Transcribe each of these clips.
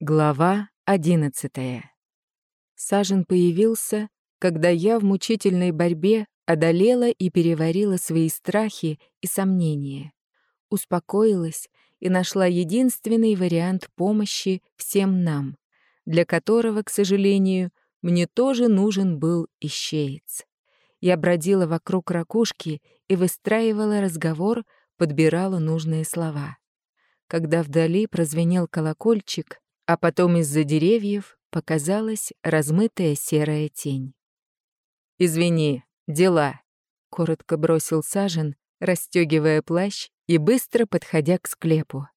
Глава одиннадцатая. Сажен появился, когда я в мучительной борьбе одолела и переварила свои страхи и сомнения, успокоилась и нашла единственный вариант помощи всем нам, для которого, к сожалению, мне тоже нужен был ищеец. Я бродила вокруг ракушки и выстраивала разговор, подбирала нужные слова. Когда вдали прозвенел колокольчик, а потом из-за деревьев показалась размытая серая тень. «Извини, дела», — коротко бросил Сажен, расстегивая плащ и быстро подходя к склепу.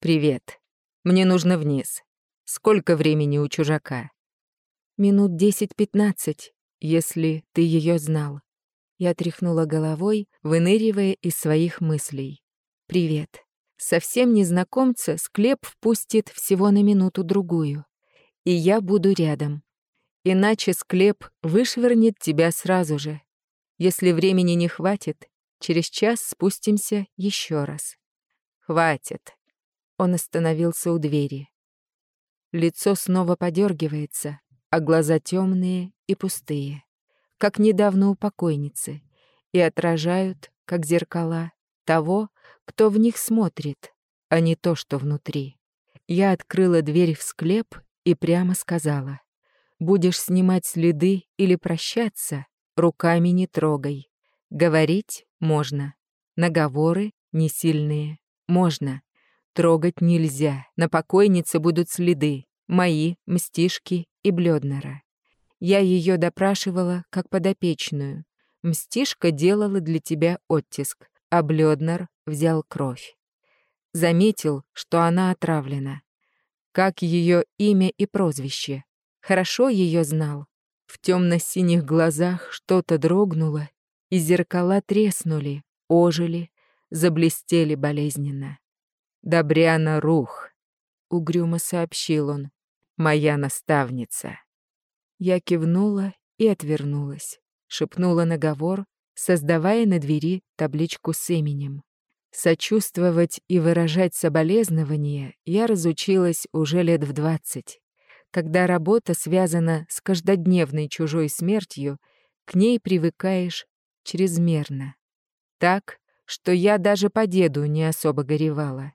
«Привет. Мне нужно вниз. Сколько времени у чужака?» «Минут десять-пятнадцать, если ты ее знал». Я тряхнула головой, выныривая из своих мыслей. «Привет. Совсем незнакомца склеп впустит всего на минуту-другую. И я буду рядом. Иначе склеп вышвырнет тебя сразу же. Если времени не хватит, через час спустимся еще раз. Хватит. Он остановился у двери. Лицо снова подергивается, а глаза темные и пустые, как недавно у покойницы, и отражают, как зеркала, того, кто в них смотрит, а не то, что внутри. Я открыла дверь в склеп и прямо сказала, «Будешь снимать следы или прощаться, руками не трогай. Говорить можно. Наговоры не сильные. Можно. Трогать нельзя. На покойнице будут следы. Мои, Мстишки и Блёднера. Я ее допрашивала как подопечную. Мстишка делала для тебя оттиск а взял кровь. Заметил, что она отравлена. Как ее имя и прозвище. Хорошо ее знал. В темно-синих глазах что-то дрогнуло, и зеркала треснули, ожили, заблестели болезненно. «Добряна Рух», — угрюмо сообщил он, — «моя наставница». Я кивнула и отвернулась, шепнула наговор, создавая на двери табличку с именем. Сочувствовать и выражать соболезнования я разучилась уже лет в двадцать. Когда работа связана с каждодневной чужой смертью, к ней привыкаешь чрезмерно. Так, что я даже по деду не особо горевала.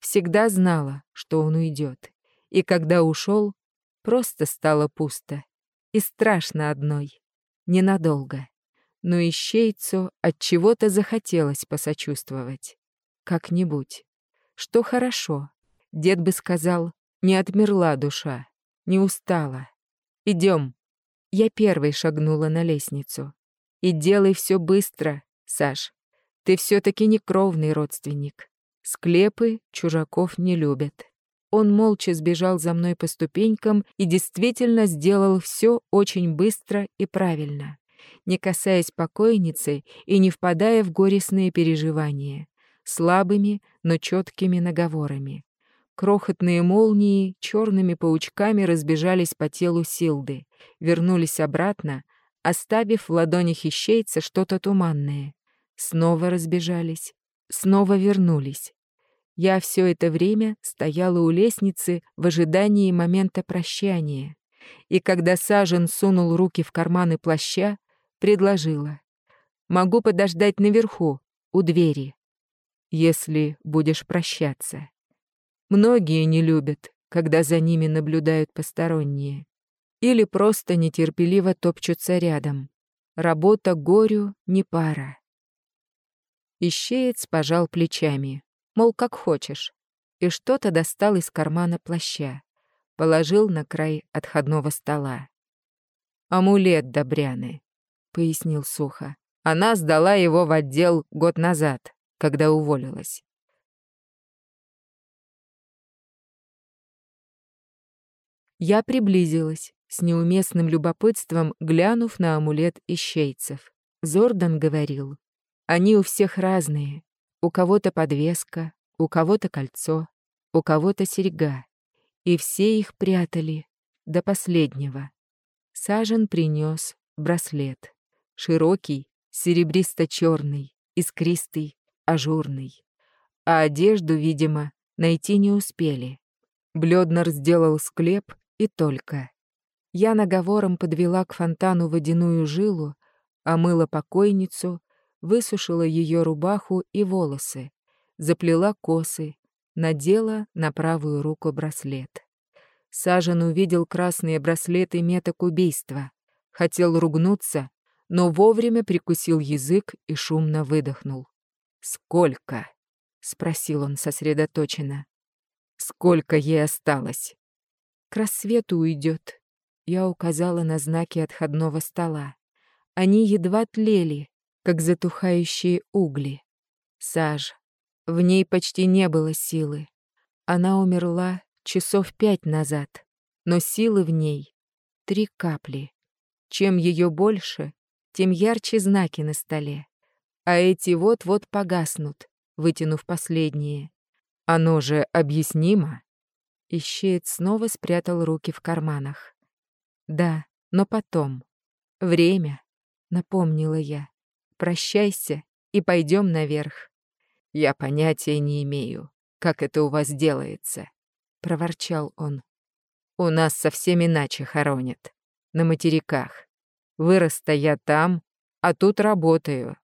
Всегда знала, что он уйдет. И когда ушел, просто стало пусто. И страшно одной. Ненадолго но ищейцу от чего-то захотелось посочувствовать. Как-нибудь. Что хорошо. Дед бы сказал, не отмерла душа, не устала. Идем. Я первой шагнула на лестницу. И делай все быстро, Саш. Ты все-таки не кровный родственник. Склепы чужаков не любят. Он молча сбежал за мной по ступенькам и действительно сделал все очень быстро и правильно не касаясь покойницы и не впадая в горестные переживания, слабыми, но четкими наговорами. Крохотные молнии черными паучками разбежались по телу Силды, вернулись обратно, оставив в ладонях ищейца что-то туманное. Снова разбежались, снова вернулись. Я все это время стояла у лестницы в ожидании момента прощания. И когда Сажен сунул руки в карманы плаща, Предложила. Могу подождать наверху, у двери, если будешь прощаться. Многие не любят, когда за ними наблюдают посторонние. Или просто нетерпеливо топчутся рядом. Работа горю не пара. Ищеец пожал плечами, мол, как хочешь, и что-то достал из кармана плаща, положил на край отходного стола. Амулет Добряны. — пояснил сухо. «Она сдала его в отдел год назад, когда уволилась». Я приблизилась, с неуместным любопытством глянув на амулет ищейцев. Зордан говорил, они у всех разные. У кого-то подвеска, у кого-то кольцо, у кого-то серьга. И все их прятали до последнего. Сажен принес браслет широкий, серебристо-черный, искристый, ажурный. А одежду, видимо, найти не успели. Блёднер сделал склеп и только. Я наговором подвела к фонтану водяную жилу, омыла покойницу, высушила ее рубаху и волосы, заплела косы, надела на правую руку браслет. Сажен увидел красные браслеты меток убийства. Хотел ругнуться, но вовремя прикусил язык и шумно выдохнул. «Сколько?» — спросил он сосредоточенно. «Сколько ей осталось?» «К рассвету уйдет», — я указала на знаки отходного стола. Они едва тлели, как затухающие угли. Саж. В ней почти не было силы. Она умерла часов пять назад, но силы в ней — три капли. Чем ее больше, тем ярче знаки на столе. А эти вот-вот погаснут, вытянув последние. Оно же объяснимо. Ищеец снова спрятал руки в карманах. Да, но потом. Время, напомнила я. Прощайся и пойдем наверх. Я понятия не имею, как это у вас делается, проворчал он. У нас совсем иначе хоронят. На материках. Вырос-то я там, а тут работаю.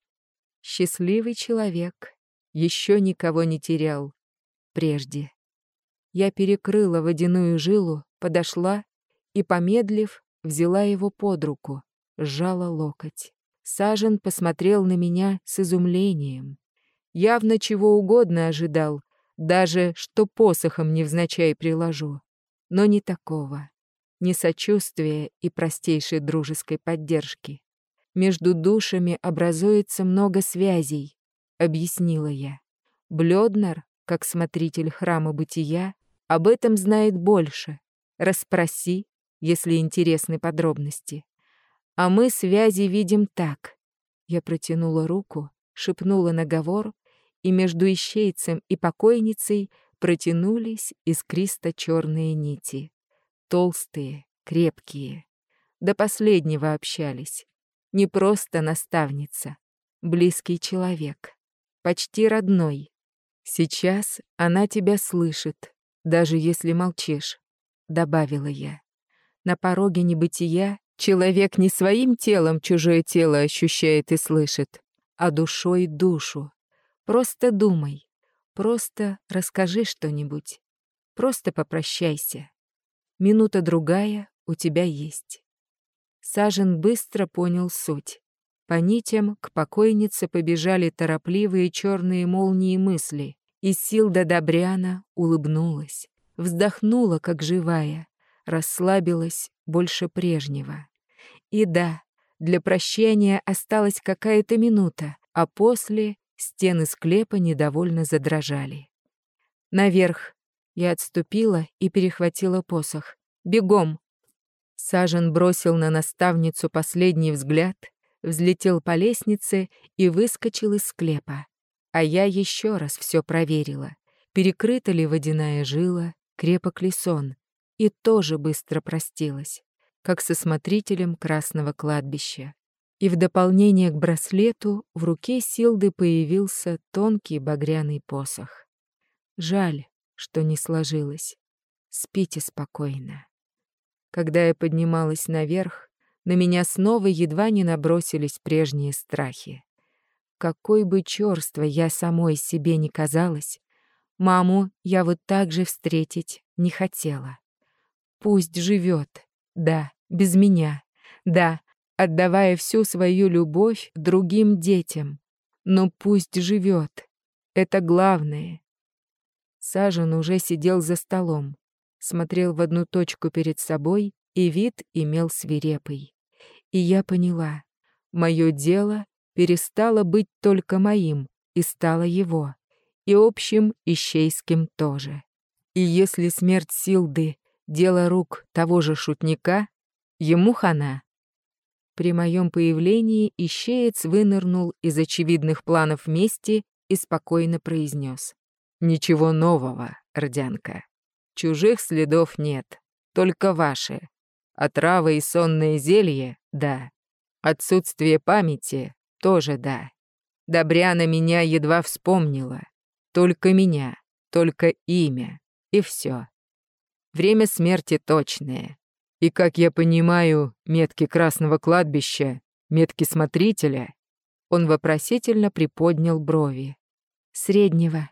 Счастливый человек. Еще никого не терял. Прежде. Я перекрыла водяную жилу, подошла и, помедлив, взяла его под руку, сжала локоть. Сажен посмотрел на меня с изумлением. Явно чего угодно ожидал, даже что посохом невзначай приложу. Но не такого. Ни сочувствия и простейшей дружеской поддержки. Между душами образуется много связей, объяснила я. Блёднер, как смотритель храма бытия, об этом знает больше. Расспроси, если интересны подробности. А мы связи видим так. Я протянула руку, шепнула наговор, и между ищейцем и покойницей протянулись искристо-черные нити. Толстые, крепкие. До последнего общались не просто наставница, близкий человек, почти родной. Сейчас она тебя слышит, даже если молчишь, добавила я. На пороге небытия человек не своим телом чужое тело ощущает и слышит, а душой душу. Просто думай, просто расскажи что-нибудь, просто попрощайся. Минута другая у тебя есть. Сажен быстро понял суть. По нитям к покойнице побежали торопливые черные молнии мысли, и Силда Добряна улыбнулась, вздохнула, как живая, расслабилась больше прежнего. И да, для прощания осталась какая-то минута, а после стены склепа недовольно задрожали. Наверх я отступила и перехватила посох. «Бегом!» Сажен бросил на наставницу последний взгляд, взлетел по лестнице и выскочил из склепа. А я еще раз все проверила. Перекрыта ли водяная жила, крепок ли сон. И тоже быстро простилась, как со смотрителем Красного кладбища. И в дополнение к браслету в руке Силды появился тонкий багряный посох. Жаль, что не сложилось. Спите спокойно. Когда я поднималась наверх, на меня снова едва не набросились прежние страхи. Какой бы чёрство я самой себе не казалась, маму я вот так же встретить не хотела. Пусть живет, да, без меня, да, отдавая всю свою любовь другим детям. Но пусть живет, это главное. Сажен уже сидел за столом смотрел в одну точку перед собой, и вид имел свирепый. И я поняла, мое дело перестало быть только моим и стало его, и общим ищейским тоже. И если смерть Силды — дело рук того же шутника, ему хана. При моем появлении ищеец вынырнул из очевидных планов мести и спокойно произнес. «Ничего нового, Родянка. Чужих следов нет, только ваши. Отрава и сонное зелье — да. Отсутствие памяти — тоже да. Добряна меня едва вспомнила. Только меня, только имя. И все. время смерти точное. И, как я понимаю, метки Красного кладбища, метки Смотрителя, он вопросительно приподнял брови. Среднего.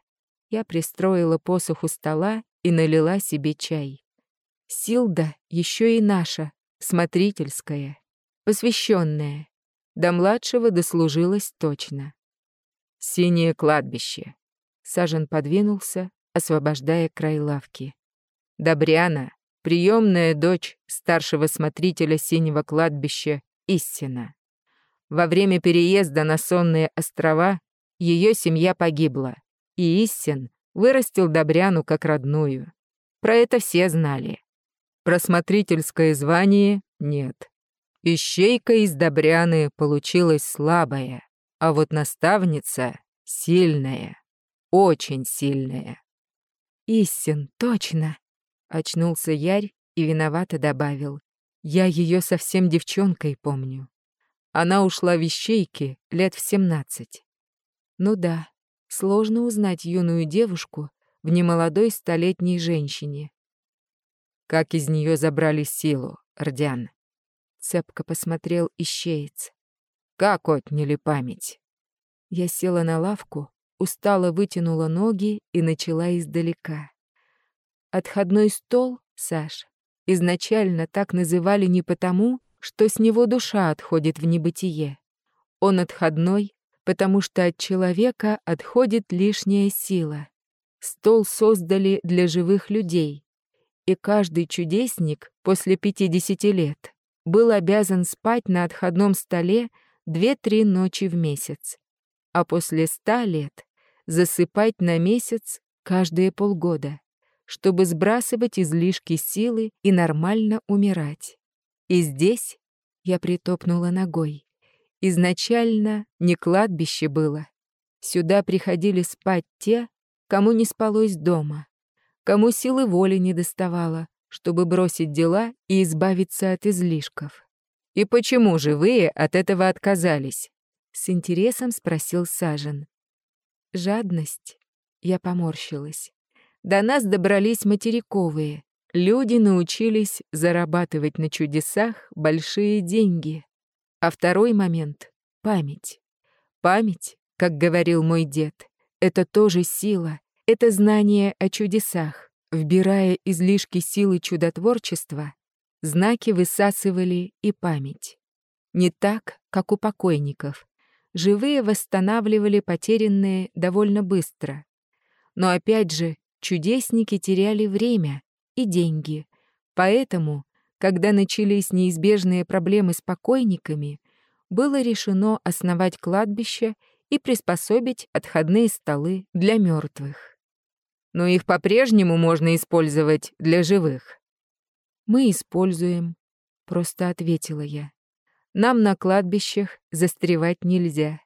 Я пристроила посох у стола и налила себе чай. Силда еще и наша, смотрительская, посвященная. До младшего дослужилась точно. Синее кладбище. Сажен подвинулся, освобождая край лавки. Добряна, приемная дочь старшего смотрителя синего кладбища, истина. Во время переезда на сонные острова ее семья погибла, и Иссин вырастил Добряну как родную. Про это все знали. Про смотрительское звание нет. Ищейка из Добряны получилась слабая, а вот наставница — сильная, очень сильная. «Истин, точно!» — очнулся Ярь и виновато добавил. «Я ее совсем девчонкой помню. Она ушла в ищейки лет в семнадцать. Ну да, сложно узнать юную девушку в немолодой столетней женщине. Как из нее забрали силу, Ордян? Цепко посмотрел ищеец. Как отняли память? Я села на лавку, устало вытянула ноги и начала издалека. Отходной стол, Саш, изначально так называли не потому, что с него душа отходит в небытие. Он отходной, потому что от человека отходит лишняя сила. Стол создали для живых людей, и каждый чудесник после 50 лет был обязан спать на отходном столе две-три ночи в месяц, а после ста лет засыпать на месяц каждые полгода, чтобы сбрасывать излишки силы и нормально умирать. И здесь я притопнула ногой. Изначально не кладбище было. Сюда приходили спать те, кому не спалось дома, кому силы воли не доставало, чтобы бросить дела и избавиться от излишков. «И почему же вы от этого отказались?» — с интересом спросил Сажен. «Жадность?» — я поморщилась. До нас добрались материковые. Люди научились зарабатывать на чудесах большие деньги. А второй момент — память. Память, как говорил мой дед, это тоже сила, это знание о чудесах. Вбирая излишки силы чудотворчества, знаки высасывали и память. Не так, как у покойников. Живые восстанавливали потерянные довольно быстро. Но опять же, чудесники теряли время и деньги. Поэтому, когда начались неизбежные проблемы с покойниками, было решено основать кладбище и приспособить отходные столы для мертвых но их по-прежнему можно использовать для живых. Мы используем, просто ответила я. Нам на кладбищах застревать нельзя.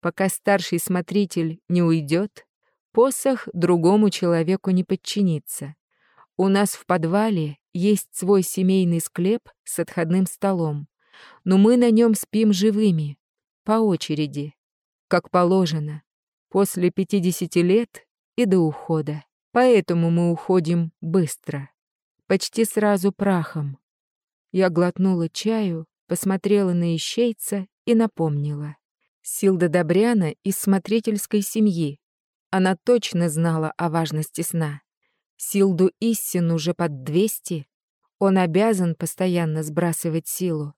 Пока старший смотритель не уйдет, посох другому человеку не подчинится. У нас в подвале есть свой семейный склеп с отходным столом, но мы на нем спим живыми, по очереди, как положено, после 50 лет и до ухода. Поэтому мы уходим быстро, почти сразу прахом. Я глотнула чаю, посмотрела на ищейца и напомнила. Силда Добряна из смотрительской семьи. Она точно знала о важности сна. Силду Иссин уже под 200. Он обязан постоянно сбрасывать силу.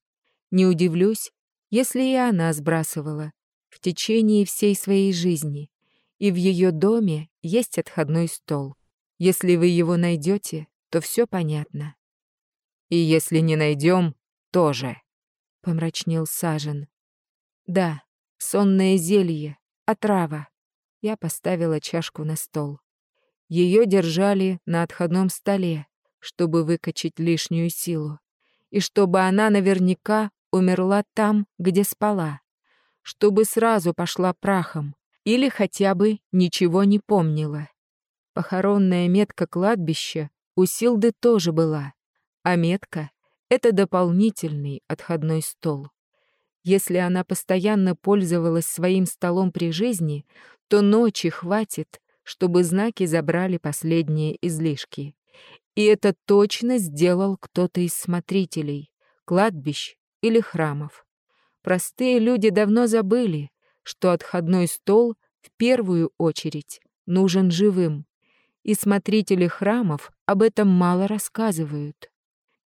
Не удивлюсь, если и она сбрасывала в течение всей своей жизни и в ее доме есть отходной стол. Если вы его найдете, то все понятно. И если не найдем, тоже, помрачнел Сажен. Да, сонное зелье, отрава. Я поставила чашку на стол. Ее держали на отходном столе, чтобы выкачать лишнюю силу, и чтобы она наверняка умерла там, где спала, чтобы сразу пошла прахом, или хотя бы ничего не помнила. Похоронная метка кладбища у Силды тоже была, а метка — это дополнительный отходной стол. Если она постоянно пользовалась своим столом при жизни, то ночи хватит, чтобы знаки забрали последние излишки. И это точно сделал кто-то из смотрителей, кладбищ или храмов. Простые люди давно забыли, что отходной стол в первую очередь нужен живым, и смотрители храмов об этом мало рассказывают.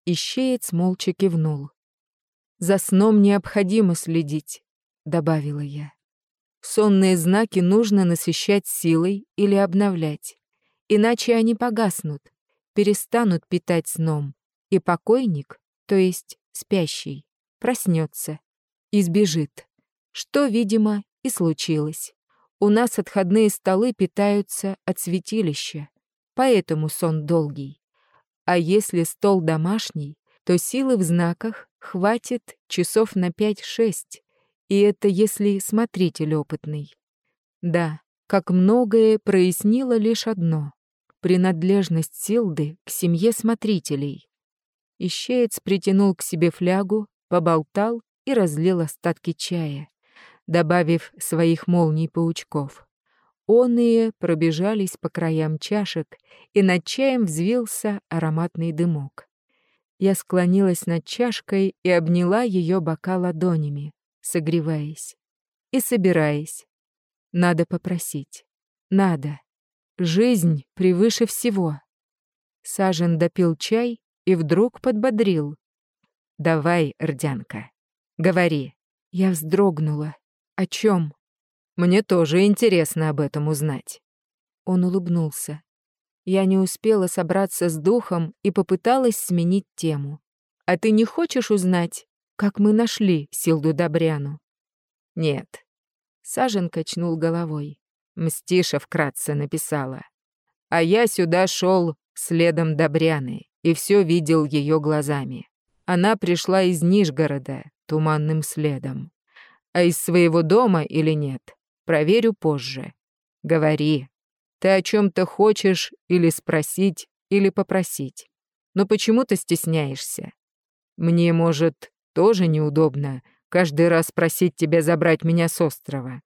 Ищеец молча кивнул. «За сном необходимо следить», — добавила я. «Сонные знаки нужно насыщать силой или обновлять, иначе они погаснут, перестанут питать сном, и покойник, то есть спящий, проснется и сбежит, что, видимо, и случилось. У нас отходные столы питаются от святилища, поэтому сон долгий. А если стол домашний, то силы в знаках хватит часов на 5-6, и это если смотритель опытный. Да, как многое прояснило лишь одно — принадлежность Силды к семье смотрителей. Ищеец притянул к себе флягу, поболтал и разлил остатки чая, добавив своих молний-паучков. Оные пробежались по краям чашек, и над чаем взвился ароматный дымок. Я склонилась над чашкой и обняла ее бока ладонями, согреваясь и собираясь. Надо попросить. Надо. Жизнь превыше всего. Сажен допил чай и вдруг подбодрил. «Давай, Рдянка, говори». Я вздрогнула. «О чем? Мне тоже интересно об этом узнать». Он улыбнулся. Я не успела собраться с духом и попыталась сменить тему. «А ты не хочешь узнать, как мы нашли Силду Добряну?» «Нет». Сажен качнул головой. Мстиша вкратце написала. «А я сюда шел следом Добряны и все видел ее глазами. Она пришла из Нижгорода туманным следом. А из своего дома или нет, проверю позже. Говори, ты о чем-то хочешь или спросить, или попросить. Но почему ты стесняешься? Мне, может, тоже неудобно каждый раз просить тебя забрать меня с острова.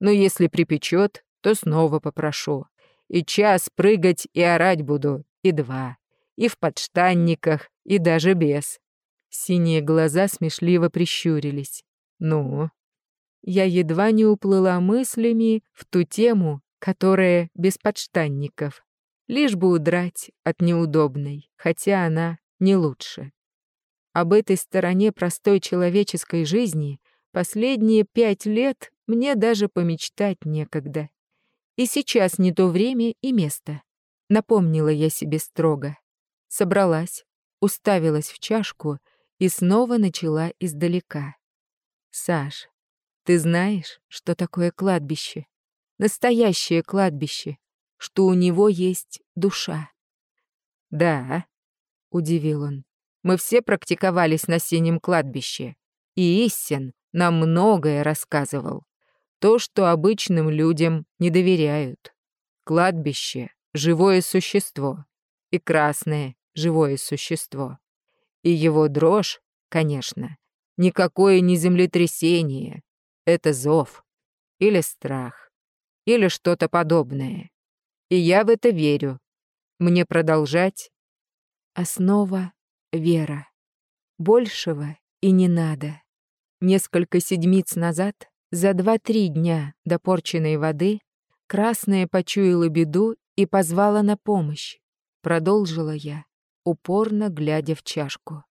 Но если припечет, то снова попрошу. И час прыгать и орать буду, и два. И в подштанниках, и даже без. Синие глаза смешливо прищурились. Ну? Я едва не уплыла мыслями в ту тему, которая без подштанников, лишь бы удрать от неудобной, хотя она не лучше. Об этой стороне простой человеческой жизни последние пять лет мне даже помечтать некогда. И сейчас не то время и место. Напомнила я себе строго. Собралась, уставилась в чашку и снова начала издалека. «Саш, ты знаешь, что такое кладбище?» настоящее кладбище, что у него есть душа. «Да», — удивил он, — «мы все практиковались на синем кладбище, и Иссен нам многое рассказывал. То, что обычным людям не доверяют. Кладбище — живое существо, и красное — живое существо. И его дрожь, конечно, никакое не землетрясение, это зов или страх или что-то подобное. И я в это верю. Мне продолжать? Основа — вера. Большего и не надо. Несколько седмиц назад, за два-три дня до порченной воды, Красная почуяла беду и позвала на помощь. Продолжила я, упорно глядя в чашку.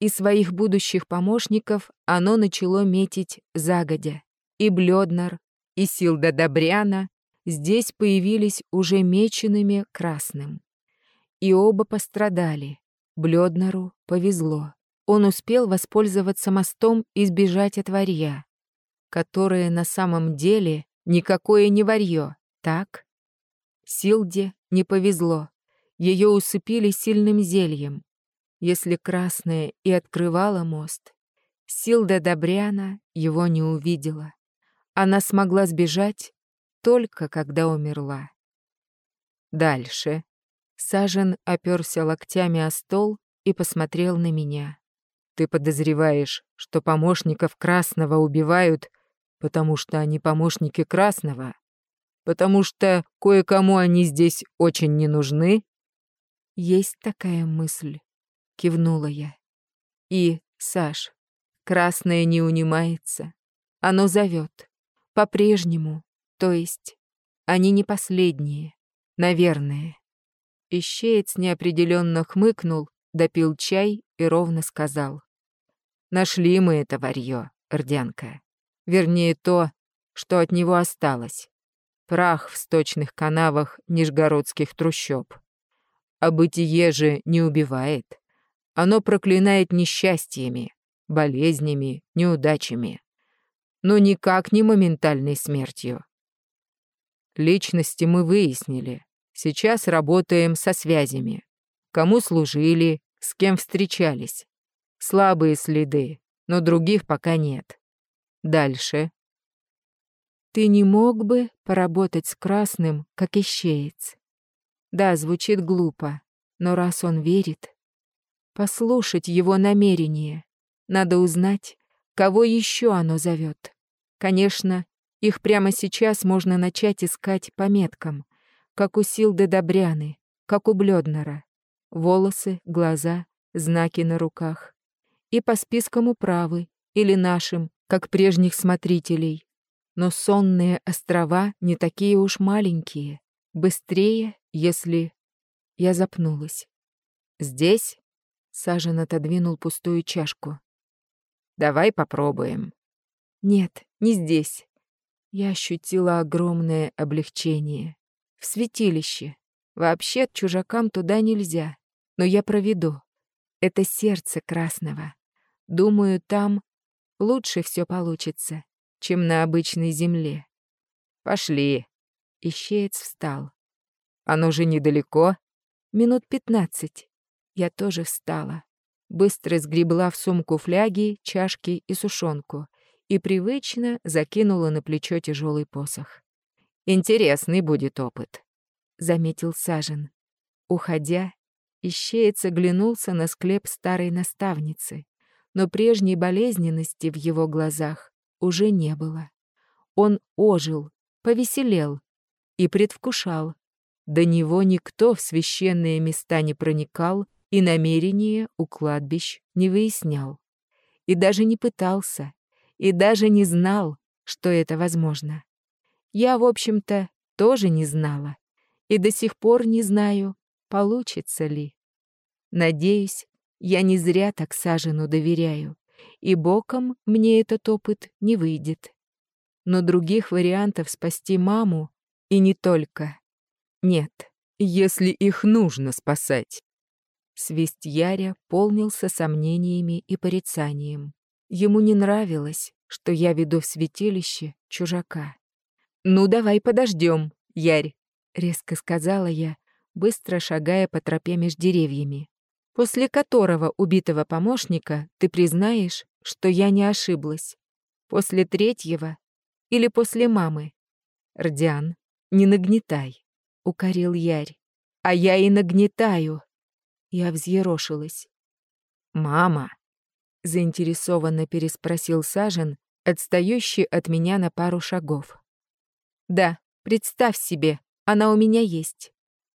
И своих будущих помощников оно начало метить загодя. И Блёднар, и Силда Добряна здесь появились уже меченными красным. И оба пострадали. Блёднару повезло. Он успел воспользоваться мостом и сбежать от варья, которое на самом деле никакое не варьё, так? Силде не повезло. Ее усыпили сильным зельем. Если красная и открывала мост, Силда Добряна его не увидела. Она смогла сбежать только когда умерла. Дальше. Сажен оперся локтями о стол и посмотрел на меня. Ты подозреваешь, что помощников Красного убивают, потому что они помощники Красного? Потому что кое-кому они здесь очень не нужны? Есть такая мысль, кивнула я. И, Саш, красное не унимается. Оно зовет. По-прежнему. То есть, они не последние. Наверное. Ищеец неопределенно хмыкнул, допил чай и ровно сказал. Нашли мы это варьё, Рдянка. Вернее, то, что от него осталось. Прах в сточных канавах нижегородских трущоб. А бытие же не убивает. Оно проклинает несчастьями, болезнями, неудачами. Но никак не моментальной смертью. Личности мы выяснили. Сейчас работаем со связями. Кому служили, с кем встречались. Слабые следы, но других пока нет. Дальше. Ты не мог бы поработать с красным, как ищеец? Да, звучит глупо, но раз он верит, послушать его намерение, надо узнать, кого еще оно зовет. Конечно, их прямо сейчас можно начать искать по меткам, как у Силды Добряны, как у Блёднера. Волосы, глаза, знаки на руках. И по спискам управы или нашим, как прежних смотрителей. Но сонные острова не такие уж маленькие. Быстрее, если... Я запнулась. «Здесь?» — Сажен отодвинул пустую чашку. «Давай попробуем». «Нет, не здесь». Я ощутила огромное облегчение. В святилище. Вообще чужакам туда нельзя. Но я проведу. Это сердце красного. Думаю, там лучше все получится, чем на обычной земле. Пошли. Ищеец встал. Оно же недалеко. Минут пятнадцать. Я тоже встала. Быстро сгребла в сумку фляги, чашки и сушонку и привычно закинула на плечо тяжелый посох. Интересный будет опыт», — заметил Сажен. Уходя, ищеец оглянулся на склеп старой наставницы, но прежней болезненности в его глазах уже не было. Он ожил, повеселел и предвкушал. До него никто в священные места не проникал и намерения у кладбищ не выяснял. И даже не пытался, и даже не знал, что это возможно. Я, в общем-то, тоже не знала. И до сих пор не знаю, получится ли. Надеюсь, я не зря так Сажену доверяю, и боком мне этот опыт не выйдет. Но других вариантов спасти маму, и не только, нет, если их нужно спасать. Свист Яря полнился сомнениями и порицанием. Ему не нравилось, что я веду в святилище чужака. «Ну, давай подождем, Ярь», — резко сказала я, быстро шагая по тропе между деревьями, после которого убитого помощника ты признаешь, что я не ошиблась. После третьего или после мамы? Рдян, не нагнетай, — укорил Ярь. А я и нагнетаю. Я взъерошилась. «Мама!» — заинтересованно переспросил Сажен, отстающий от меня на пару шагов. Да, представь себе, она у меня есть.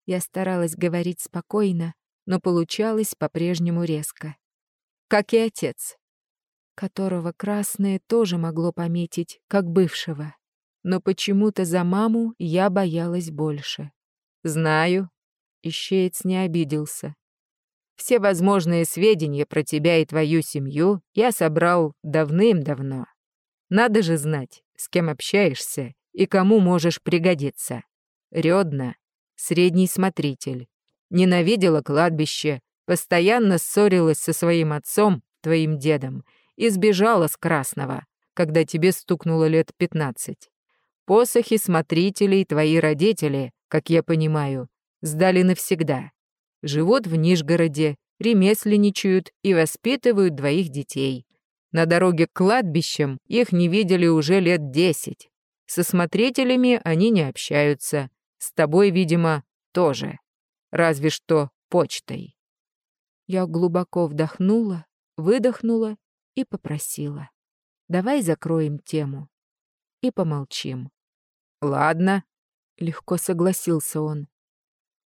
Я старалась говорить спокойно, но получалось по-прежнему резко. Как и отец, которого красное тоже могло пометить, как бывшего. Но почему-то за маму я боялась больше. Знаю, ищеец не обиделся. Все возможные сведения про тебя и твою семью я собрал давным-давно. Надо же знать, с кем общаешься и кому можешь пригодиться. Рёдна, средний смотритель, ненавидела кладбище, постоянно ссорилась со своим отцом, твоим дедом, и сбежала с Красного, когда тебе стукнуло лет пятнадцать. Посохи смотрителей твои родители, как я понимаю, сдали навсегда. Живут в Нижгороде, ремесленничают и воспитывают двоих детей. На дороге к кладбищам их не видели уже лет десять. Со смотрителями они не общаются. С тобой, видимо, тоже. Разве что почтой. Я глубоко вдохнула, выдохнула и попросила. Давай закроем тему. И помолчим. Ладно, легко согласился он.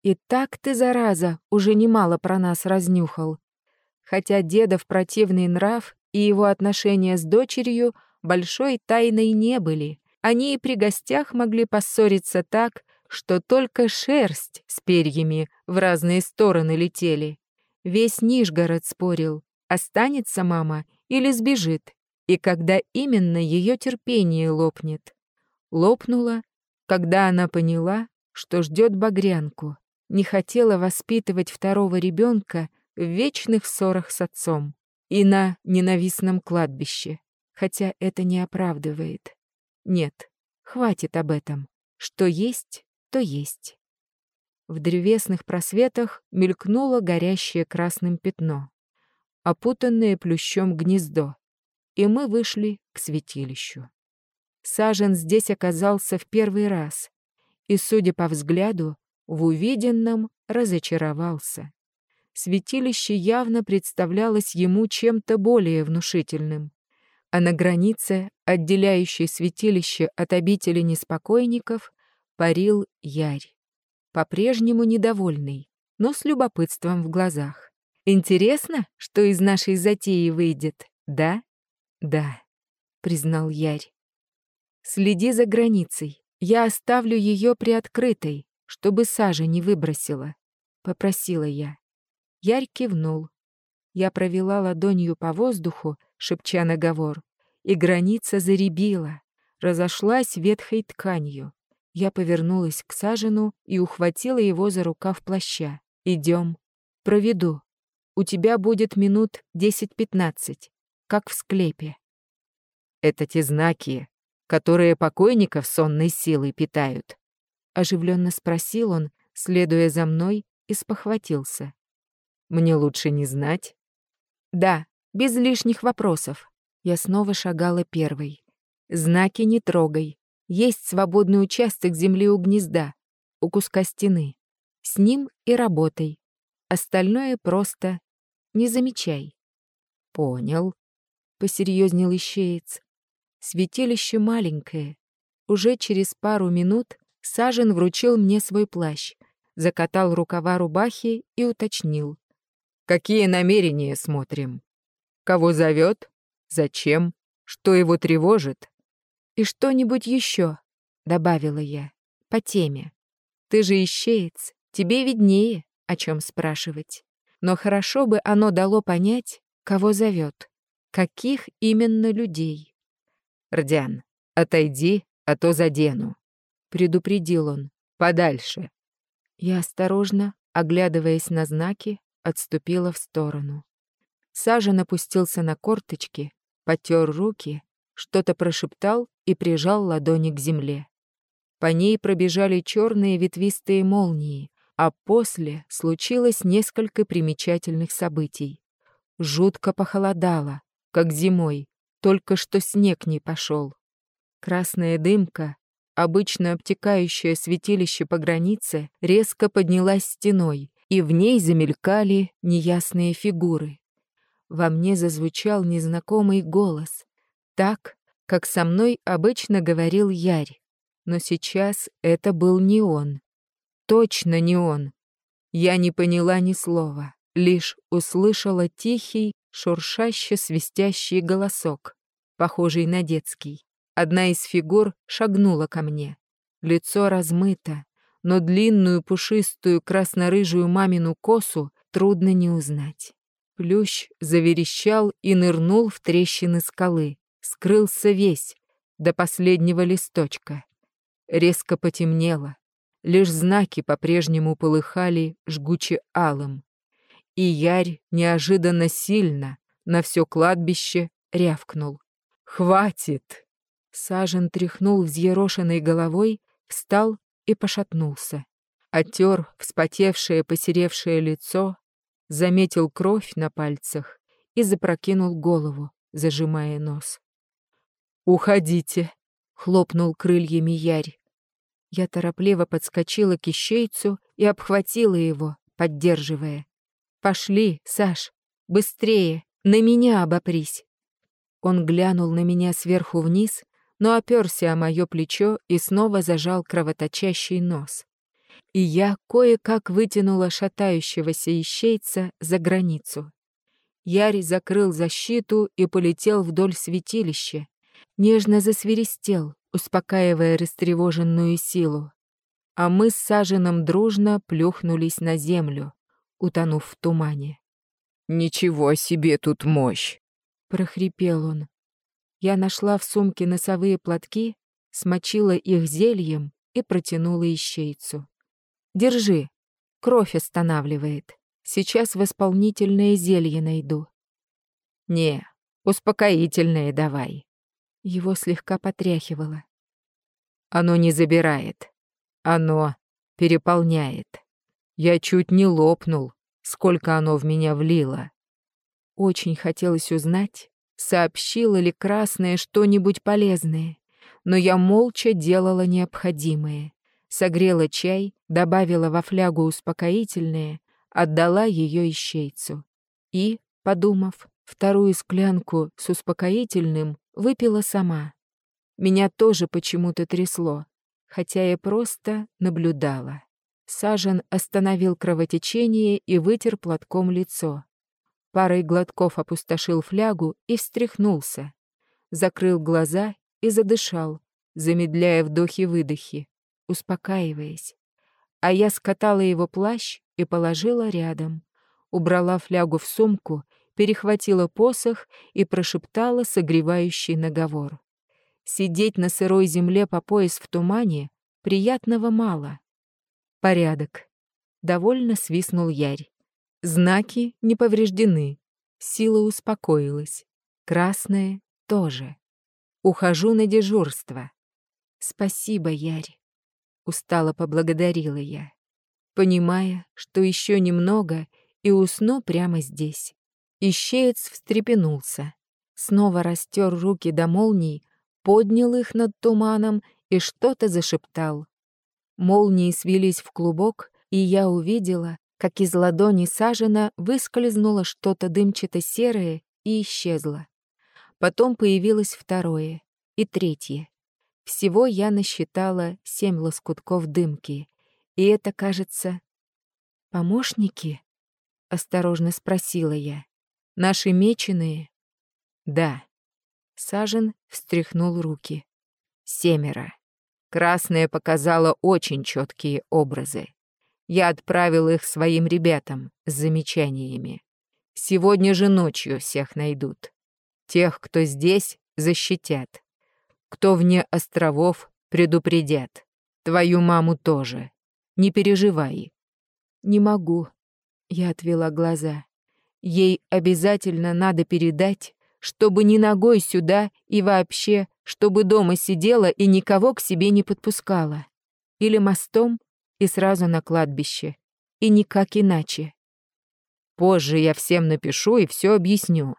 И так ты, зараза, уже немало про нас разнюхал. Хотя дедов противный нрав и его отношения с дочерью большой тайной не были. Они и при гостях могли поссориться так, что только шерсть с перьями в разные стороны летели. Весь Нижгород спорил, останется мама или сбежит, и когда именно ее терпение лопнет. Лопнула, когда она поняла, что ждет багрянку, не хотела воспитывать второго ребенка в вечных ссорах с отцом и на ненавистном кладбище, хотя это не оправдывает. Нет, хватит об этом. Что есть, то есть. В древесных просветах мелькнуло горящее красным пятно, опутанное плющом гнездо, и мы вышли к святилищу. Сажен здесь оказался в первый раз, и, судя по взгляду, в увиденном разочаровался. Святилище явно представлялось ему чем-то более внушительным, а на границе, отделяющей святилище от обители неспокойников, парил Ярь, по-прежнему недовольный, но с любопытством в глазах. «Интересно, что из нашей затеи выйдет, да?» «Да», — признал Ярь. «Следи за границей. Я оставлю ее приоткрытой, чтобы сажа не выбросила», — попросила я. Ярь кивнул. Я провела ладонью по воздуху, шепча наговор, и граница заребила, разошлась ветхой тканью. Я повернулась к Сажину и ухватила его за рукав плаща. «Идем. Проведу. У тебя будет минут десять-пятнадцать, как в склепе». «Это те знаки, которые покойников сонной силой питают?» Оживленно спросил он, следуя за мной, и спохватился. «Мне лучше не знать?» «Да, без лишних вопросов». Я снова шагала первой. «Знаки не трогай. Есть свободный участок земли у гнезда, у куска стены. С ним и работай. Остальное просто не замечай. Понял, посерьезнел ищеец. Святилище маленькое. Уже через пару минут Сажен вручил мне свой плащ, закатал рукава рубахи и уточнил. «Какие намерения смотрим? Кого зовет? Зачем? Что его тревожит? «И что-нибудь еще», — добавила я, — «по теме. Ты же ищеец, тебе виднее, о чем спрашивать. Но хорошо бы оно дало понять, кого зовет, каких именно людей». «Рдян, отойди, а то задену», — предупредил он. «Подальше». Я осторожно, оглядываясь на знаки, отступила в сторону. Сажа напустился на корточки, потер руки что-то прошептал и прижал ладони к земле. По ней пробежали черные ветвистые молнии, а после случилось несколько примечательных событий. Жутко похолодало, как зимой, только что снег не пошел. Красная дымка, обычно обтекающее святилище по границе, резко поднялась стеной, и в ней замелькали неясные фигуры. Во мне зазвучал незнакомый голос, так, как со мной обычно говорил Ярь. Но сейчас это был не он. Точно не он. Я не поняла ни слова, лишь услышала тихий, шуршаще-свистящий голосок, похожий на детский. Одна из фигур шагнула ко мне. Лицо размыто, но длинную пушистую красно-рыжую мамину косу трудно не узнать. Плющ заверещал и нырнул в трещины скалы скрылся весь, до последнего листочка. Резко потемнело, лишь знаки по-прежнему полыхали жгуче алым. И Ярь неожиданно сильно на все кладбище рявкнул. «Хватит!» Сажен тряхнул взъерошенной головой, встал и пошатнулся. Отер вспотевшее посеревшее лицо, заметил кровь на пальцах и запрокинул голову, зажимая нос. «Уходите!» — хлопнул крыльями Ярь. Я торопливо подскочила к ищейцу и обхватила его, поддерживая. «Пошли, Саш, быстрее, на меня обопрись!» Он глянул на меня сверху вниз, но оперся о мое плечо и снова зажал кровоточащий нос. И я кое-как вытянула шатающегося ищейца за границу. Ярь закрыл защиту и полетел вдоль святилища, нежно засвиристел, успокаивая растревоженную силу. А мы с Саженом дружно плюхнулись на землю, утонув в тумане. «Ничего себе тут мощь!» — прохрипел он. Я нашла в сумке носовые платки, смочила их зельем и протянула ищейцу. «Держи, кровь останавливает. Сейчас восполнительное зелье найду». «Не, успокоительное давай». Его слегка потряхивало. «Оно не забирает. Оно переполняет. Я чуть не лопнул, сколько оно в меня влило». Очень хотелось узнать, сообщила ли Красное что-нибудь полезное, но я молча делала необходимое. Согрела чай, добавила во флягу успокоительное, отдала ее ищейцу. И, подумав, вторую склянку с успокоительным выпила сама. Меня тоже почему-то трясло, хотя я просто наблюдала. Сажен остановил кровотечение и вытер платком лицо. Парой глотков опустошил флягу и встряхнулся. Закрыл глаза и задышал, замедляя вдохи-выдохи, успокаиваясь. А я скатала его плащ и положила рядом. Убрала флягу в сумку, перехватила посох и прошептала согревающий наговор. Сидеть на сырой земле по пояс в тумане приятного мало. Порядок. Довольно свистнул Ярь. Знаки не повреждены. Сила успокоилась. Красная тоже. Ухожу на дежурство. Спасибо, Ярь. Устало поблагодарила я, понимая, что еще немного и усну прямо здесь. Ищеец встрепенулся, снова растер руки до молний, поднял их над туманом и что-то зашептал. Молнии свелись в клубок, и я увидела, как из ладони сажена выскользнуло что-то дымчато-серое и исчезло. Потом появилось второе и третье. Всего я насчитала семь лоскутков дымки, и это, кажется... «Помощники?» — осторожно спросила я. «Наши меченые?» «Да». Сажен встряхнул руки. «Семеро. Красная показала очень четкие образы. Я отправил их своим ребятам с замечаниями. Сегодня же ночью всех найдут. Тех, кто здесь, защитят. Кто вне островов, предупредят. Твою маму тоже. Не переживай. Не могу. Я отвела глаза. Ей обязательно надо передать, чтобы ни ногой сюда и вообще, чтобы дома сидела и никого к себе не подпускала. Или мостом, и сразу на кладбище. И никак иначе. Позже я всем напишу и все объясню.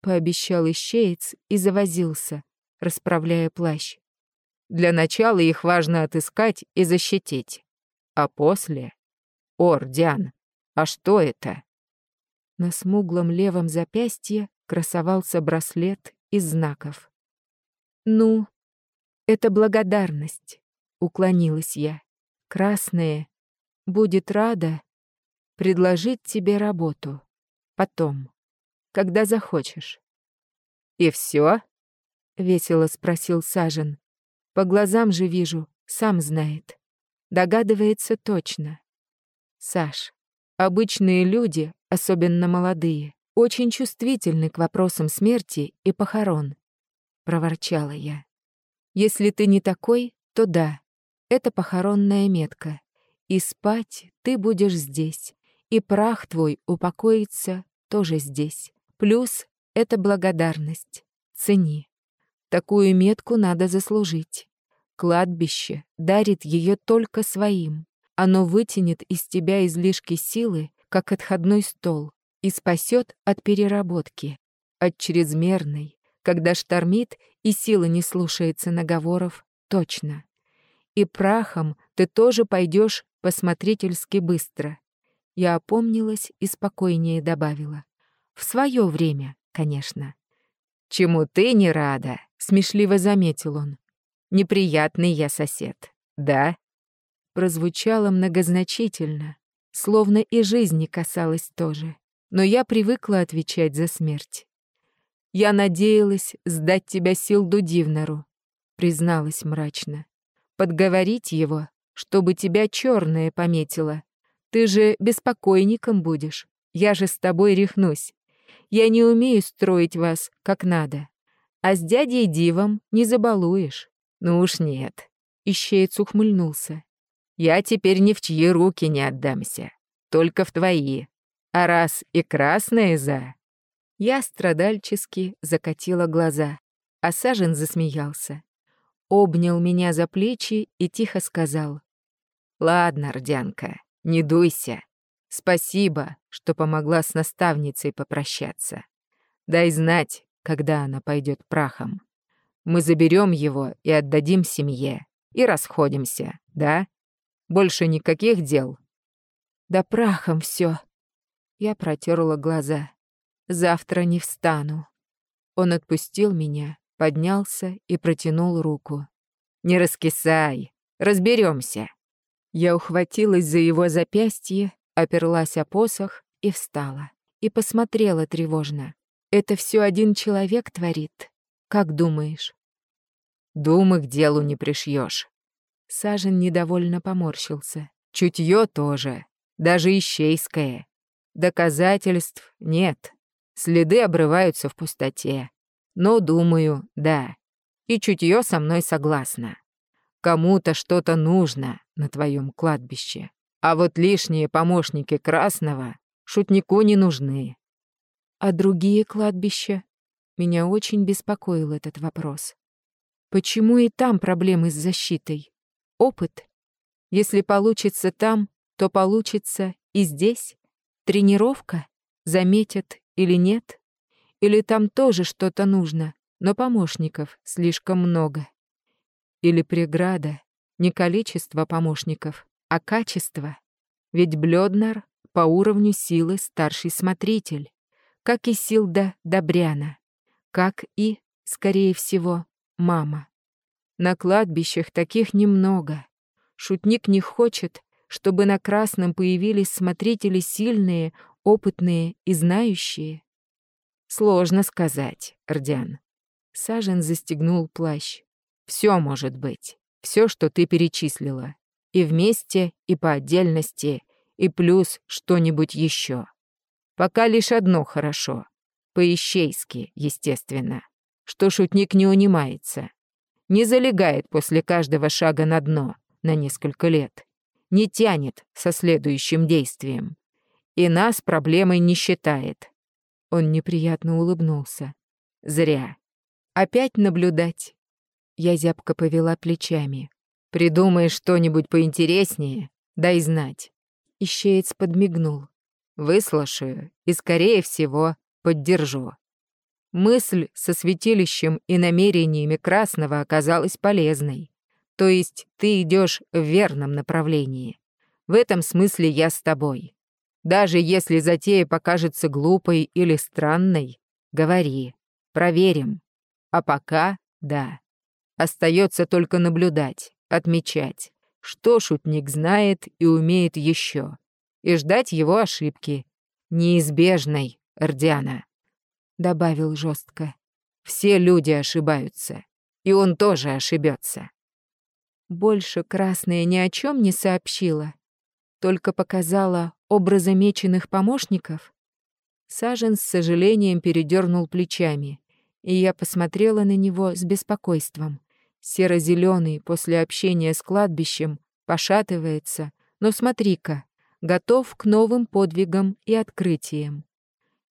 Пообещал ищеец и завозился, расправляя плащ. Для начала их важно отыскать и защитить. А после... Ор, Диан, а что это? На смуглом левом запястье красовался браслет из знаков. «Ну, это благодарность», — уклонилась я красные, будет рада предложить тебе работу. Потом, когда захочешь. «И все? Весело спросил Сажен. «По глазам же вижу, сам знает. Догадывается точно. Саш, обычные люди, особенно молодые, очень чувствительны к вопросам смерти и похорон», — проворчала я. «Если ты не такой, то да, это похоронная метка. И спать ты будешь здесь, и прах твой упокоится тоже здесь. Плюс это благодарность. Цени. Такую метку надо заслужить. Кладбище дарит ее только своим. Оно вытянет из тебя излишки силы, как отходной стол, и спасет от переработки, от чрезмерной, когда штормит и сила не слушается наговоров, точно и прахом ты тоже пойдешь посмотрительски быстро. Я опомнилась и спокойнее добавила. В свое время, конечно. Чему ты не рада, смешливо заметил он. Неприятный я сосед, да? прозвучало многозначительно, словно и жизни касалось тоже. Но я привыкла отвечать за смерть. «Я надеялась сдать тебя Силду Дивнару», — призналась мрачно. «Подговорить его, чтобы тебя черное пометило. Ты же беспокойником будешь. Я же с тобой рехнусь. Я не умею строить вас как надо. А с дядей Дивом не забалуешь. Ну уж нет. Ищеец ухмыльнулся. Я теперь ни в чьи руки не отдамся. Только в твои. А раз и красная за... Я страдальчески закатила глаза, а Сажен засмеялся. Обнял меня за плечи и тихо сказал. «Ладно, Рдянка, не дуйся. Спасибо, что помогла с наставницей попрощаться. Дай знать, когда она пойдет прахом. Мы заберем его и отдадим семье, и расходимся, да? Больше никаких дел. Да прахом все. Я протерла глаза. Завтра не встану. Он отпустил меня, поднялся и протянул руку. Не раскисай, разберемся. Я ухватилась за его запястье, оперлась о посох и встала. И посмотрела тревожно. Это все один человек творит. Как думаешь? Думы к делу не пришьешь. Сажен недовольно поморщился. Чутье тоже, даже ищейское. Доказательств нет. Следы обрываются в пустоте. Но, думаю, да. И чутье со мной согласно. Кому-то что-то нужно на твоем кладбище. А вот лишние помощники Красного шутнику не нужны. А другие кладбища? Меня очень беспокоил этот вопрос. Почему и там проблемы с защитой? Опыт? Если получится там, то получится и здесь? Тренировка? Заметят или нет? Или там тоже что-то нужно, но помощников слишком много? Или преграда? Не количество помощников, а качество? Ведь Блёднар по уровню силы старший смотритель как и Силда Добряна, как и, скорее всего, мама. На кладбищах таких немного. Шутник не хочет, чтобы на Красном появились смотрители сильные, опытные и знающие. Сложно сказать, Рдян. Сажен застегнул плащ. Все может быть. Все, что ты перечислила. И вместе, и по отдельности, и плюс что-нибудь еще. Пока лишь одно хорошо. По-ищейски, естественно. Что шутник не унимается. Не залегает после каждого шага на дно на несколько лет. Не тянет со следующим действием. И нас проблемой не считает. Он неприятно улыбнулся. Зря. Опять наблюдать. Я зябко повела плечами. Придумай что-нибудь поинтереснее, дай знать. Ищеец подмигнул. Выслушаю и, скорее всего, поддержу. Мысль со святилищем и намерениями Красного оказалась полезной. То есть ты идешь в верном направлении. В этом смысле я с тобой. Даже если затея покажется глупой или странной, говори. Проверим. А пока — да. Остается только наблюдать, отмечать, что шутник знает и умеет еще и ждать его ошибки. Неизбежной, Эрдиана», — добавил жестко. «Все люди ошибаются, и он тоже ошибется». Больше Красная ни о чем не сообщила, только показала образы меченых помощников. Сажен с сожалением передернул плечами, и я посмотрела на него с беспокойством. Серо-зеленый после общения с кладбищем пошатывается, но смотри-ка, готов к новым подвигам и открытиям.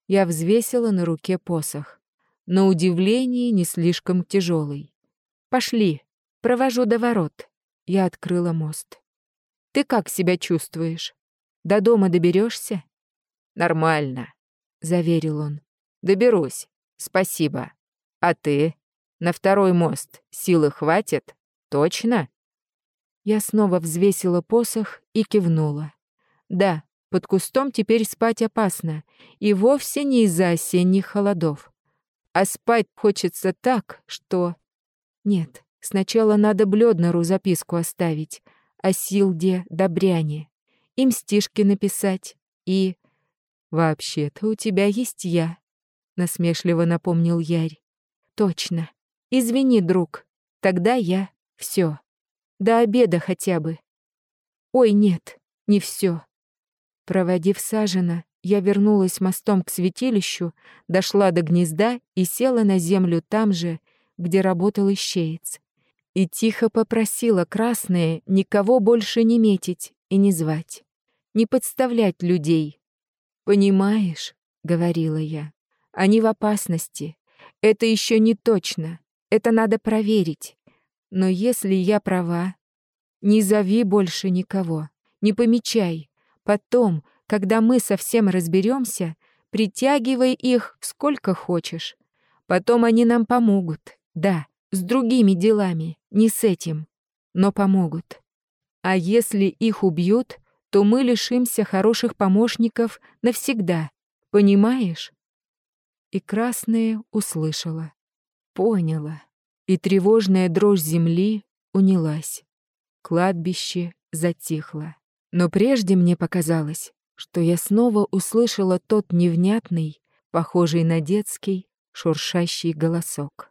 Я взвесила на руке посох. На удивление не слишком тяжелый. «Пошли, провожу до ворот». Я открыла мост. «Ты как себя чувствуешь? До дома доберешься? «Нормально», — заверил он. «Доберусь. Спасибо. А ты? На второй мост силы хватит? Точно?» Я снова взвесила посох и кивнула. Да, под кустом теперь спать опасно, и вовсе не из-за осенних холодов. А спать хочется так, что... Нет, сначала надо Блёднеру записку оставить, о Силде Добряне, им стишки написать и... «Вообще-то у тебя есть я», — насмешливо напомнил Ярь. «Точно. Извини, друг. Тогда я все. До обеда хотя бы. Ой, нет, не все. Проводив Сажена, я вернулась мостом к святилищу, дошла до гнезда и села на землю там же, где работал ищеец. И тихо попросила красное никого больше не метить и не звать, не подставлять людей. «Понимаешь», — говорила я, — «они в опасности. Это еще не точно. Это надо проверить. Но если я права, не зови больше никого, не помечай. Потом, когда мы совсем разберемся, притягивай их сколько хочешь. Потом они нам помогут. Да, с другими делами, не с этим, но помогут. А если их убьют, то мы лишимся хороших помощников навсегда. Понимаешь? И красная услышала поняла, и тревожная дрожь земли унялась. Кладбище затихло. Но прежде мне показалось, что я снова услышала тот невнятный, похожий на детский, шуршащий голосок.